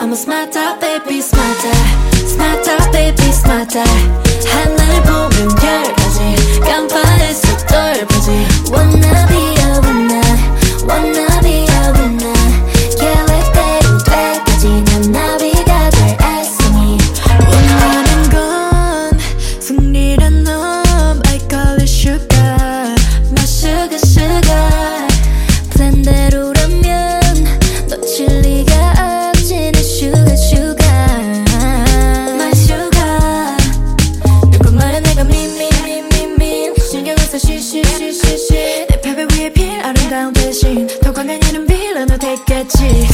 I'm a smarter baby smarter. Smarter baby smarter. 하늘 보면 열까지 깜빡했어 떨어지 원하 있지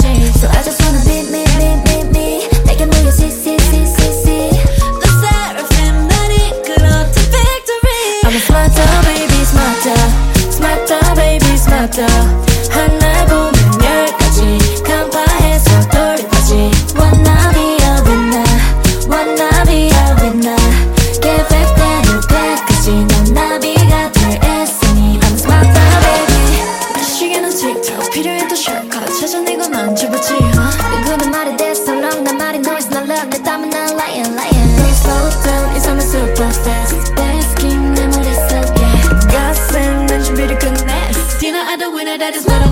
jeans So I just wanna be me, me, me, me 내게 모여 see, see, see, see, see. The seraphim 날 이끌어 to victory. I'm a smarter baby, smarter. Smarter baby, smarter. that is what I